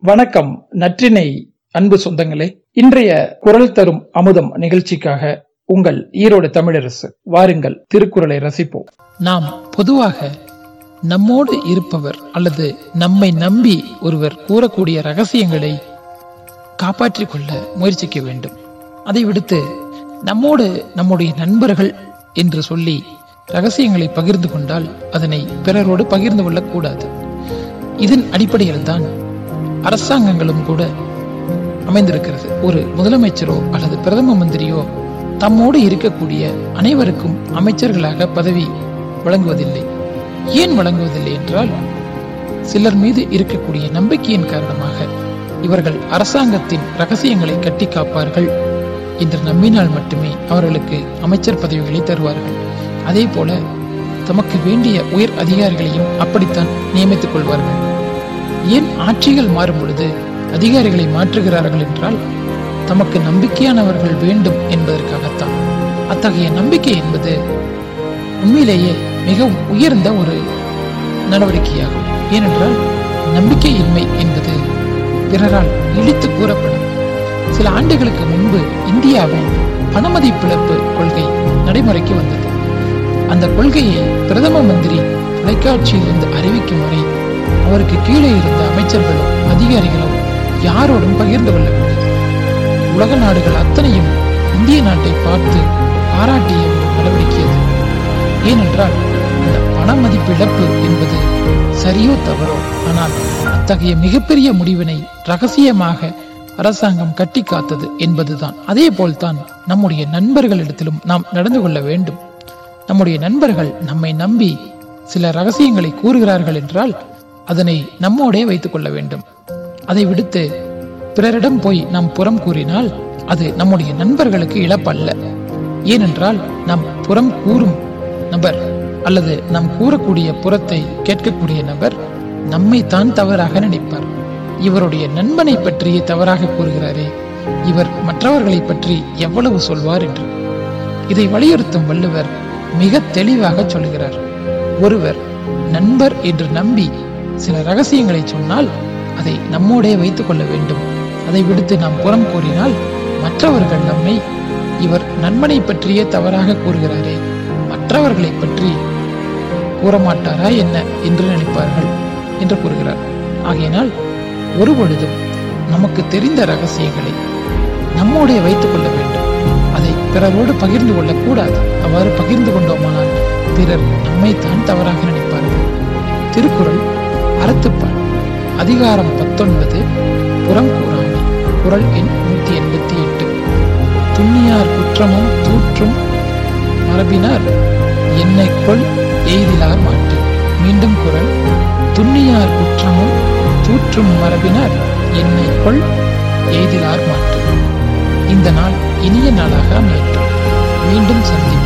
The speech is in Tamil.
வணக்கம் நற்றினை அன்பு சொந்தங்களே. இன்றைய குரல் தரும் அமுதம் நிகழ்ச்சிக்காக உங்கள் ஈரோடு தமிழரசு வாருங்கள் திருக்குறளை ரசிப்போம். நாம் பொதுவாக நம்மோடு இருப்பவர் அல்லது நம்மை நம்பி ஒருவர் கூறக்கூடிய ரகசியங்களை காப்பாற்றிக் கொள்ள முயற்சிக்க வேண்டும். அதை விடுத்து நம்மோடு நம்முடைய நண்பர்கள் என்று சொல்லி ரகசியங்களை பகிர்ந்து கொண்டால் அதனை பிறரோடு பகிர்ந்து கொள்ளக்கூடாது. இதன் அடிப்படையில் தான் அரசாங்கங்களும் கூட அமைந்திருக்கிறது. ஒரு முதலமைச்சரோ அல்லது பிரதம மந்திரியோ தம்மோடு இருக்கக்கூடிய அனைவருக்கும் அமைச்சர்களாக பதவி வழங்குவதில்லை. ஏன் வழங்குவதில்லை என்றால் சிலர் மீது இருக்கக்கூடிய நம்பிக்கையின் காரணமாக இவர்கள் அரசாங்கத்தின் ரகசியங்களை கட்டி காப்பார்கள் என்று நம்பினால் மட்டுமே அவர்களுக்கு அமைச்சர் பதவிகளை தருவார்கள். அதே போல தமக்கு வேண்டிய உயர் அதிகாரிகளையும் அப்படித்தான் நியமித்துக் கொள்வார்கள். ஏன் ஆட்சிகள் மாறும் பொழுது அதிகாரிகளை மாற்றுகிறார்கள் என்றால் தமக்கு நம்பிக்கையானவர்கள் வேண்டும் என்பதற்காகத்தான். அத்தகைய நம்பிக்கை என்பது உண்மையிலேயே மிகவும் உயர்ந்த ஒரு நடவடிக்கையாகும். ஏனென்றால் நம்பிக்கையின்மை என்பது பிறரால் இழித்து கூறப்படும். சில ஆண்டுகளுக்கு முன்பு இந்தியாவில் பணமதிப்பிழப்பு கொள்கை நடைமுறைக்கு வந்தது. அந்த கொள்கையை பிரதம மந்திரி தொலைக்காட்சியிலிருந்து அறிவிக்கும் வரை அவருக்கு கீழே இருந்த அமைச்சர்களும் அதிகாரிகளும் யாரோடும் பகிர்ந்து கொள்ளவில்லை. உலக நாடுகள் அத்தனையும் இந்திய நாட்டை பார்த்து பாராட்டிய நடவடிக்கையது. ஏனென்றால் இந்த பண மதிப்பிழப்பு என்பது சரியோ தவறோ ஆனால் அத்தகைய மிகப்பெரிய முடிவினை ரகசியமாக அரசாங்கம் கட்டி காத்தது என்பதுதான். அதே போல்தான் நம்முடைய நண்பர்களிடத்திலும் நாம் நடந்து கொள்ள வேண்டும். நம்முடைய நண்பர்கள் நம்மை நம்பி சில ரகசியங்களை கூறுகிறார்கள் என்றால் அதனை நம்மோடே வைத்துக் கொள்ள வேண்டும். அதை விடுத்து பிறரிடம் போய் நாம் புறம் கூறினால் அது நம்முடைய நண்பர்களுக்கு இழப்பல்ல. ஏனென்றால் நாம் புறம் கூறும் நபர் அல்லது நாம் கூறக்கூடிய புறத்தை கேட்கக்கூடிய நபர் நம்மை தான் தவறாக நினைப்பார். இவருடைய நண்பனை பற்றியே தவறாக கூறுகிறாரே இவர் மற்றவர்களை பற்றி எவ்வளவு சொல்வார் என்று. இதை வலியுறுத்தும் வள்ளுவர் மிக தெளிவாக சொல்கிறார். ஒருவர் நண்பர் என்று நம்பி சில ரகசியங்களை சொன்னால் அதை நம்மோடே வைத்துக் கொள்ள வேண்டும். அதை விடுத்து நாம் புறம் கூறினால் மற்றவர்கள் நம்மை இவர் நண்பனை பற்றியே தவறாக கூறுகிறாரே மற்றவர்களை பற்றி கூறமாட்டாரா என்ன என்று நினைப்பார்கள் என்று கூறுகிறார். ஆகையினால் ஒரு பொழுதும் நமக்கு தெரிந்த ரகசியங்களை நம்மோடே வைத்துக் கொள்ள வேண்டும். அதை பிறரோடு பகிர்ந்து கொள்ளக்கூடாது. அவ்வாறு பகிர்ந்து கொண்டோமானால் பிறர் நம்மைத்தான் தவறாக நினைப்பார்கள். திருக்குறள் அறத்துப்பால் அதிகாரம் பத்தொன்பது புறம் கூறாமை. குரல் எண் நூத்தி எண்பத்தி எட்டு. துண்ணியார் குற்றமும் தூற்றும் மரபினார் என்னை கொள் எய்திலார் மாட்டு. மீண்டும் குரல் துண்ணியார் குற்றமும் தூற்றும் மரபினார் என்னை கொள் எய்திலார் மாட்டு. இந்த நாள் இனிய நாளாக அமையட்டும். மீண்டும் சந்தி